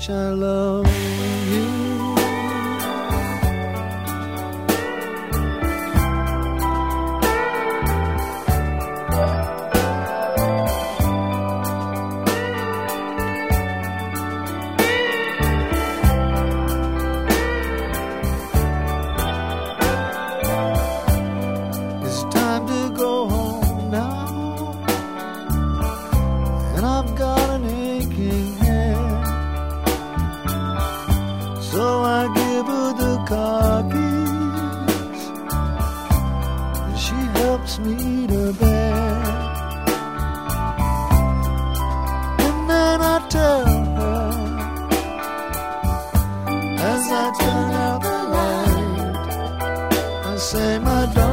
much I love. I turn out the light, I say my darling.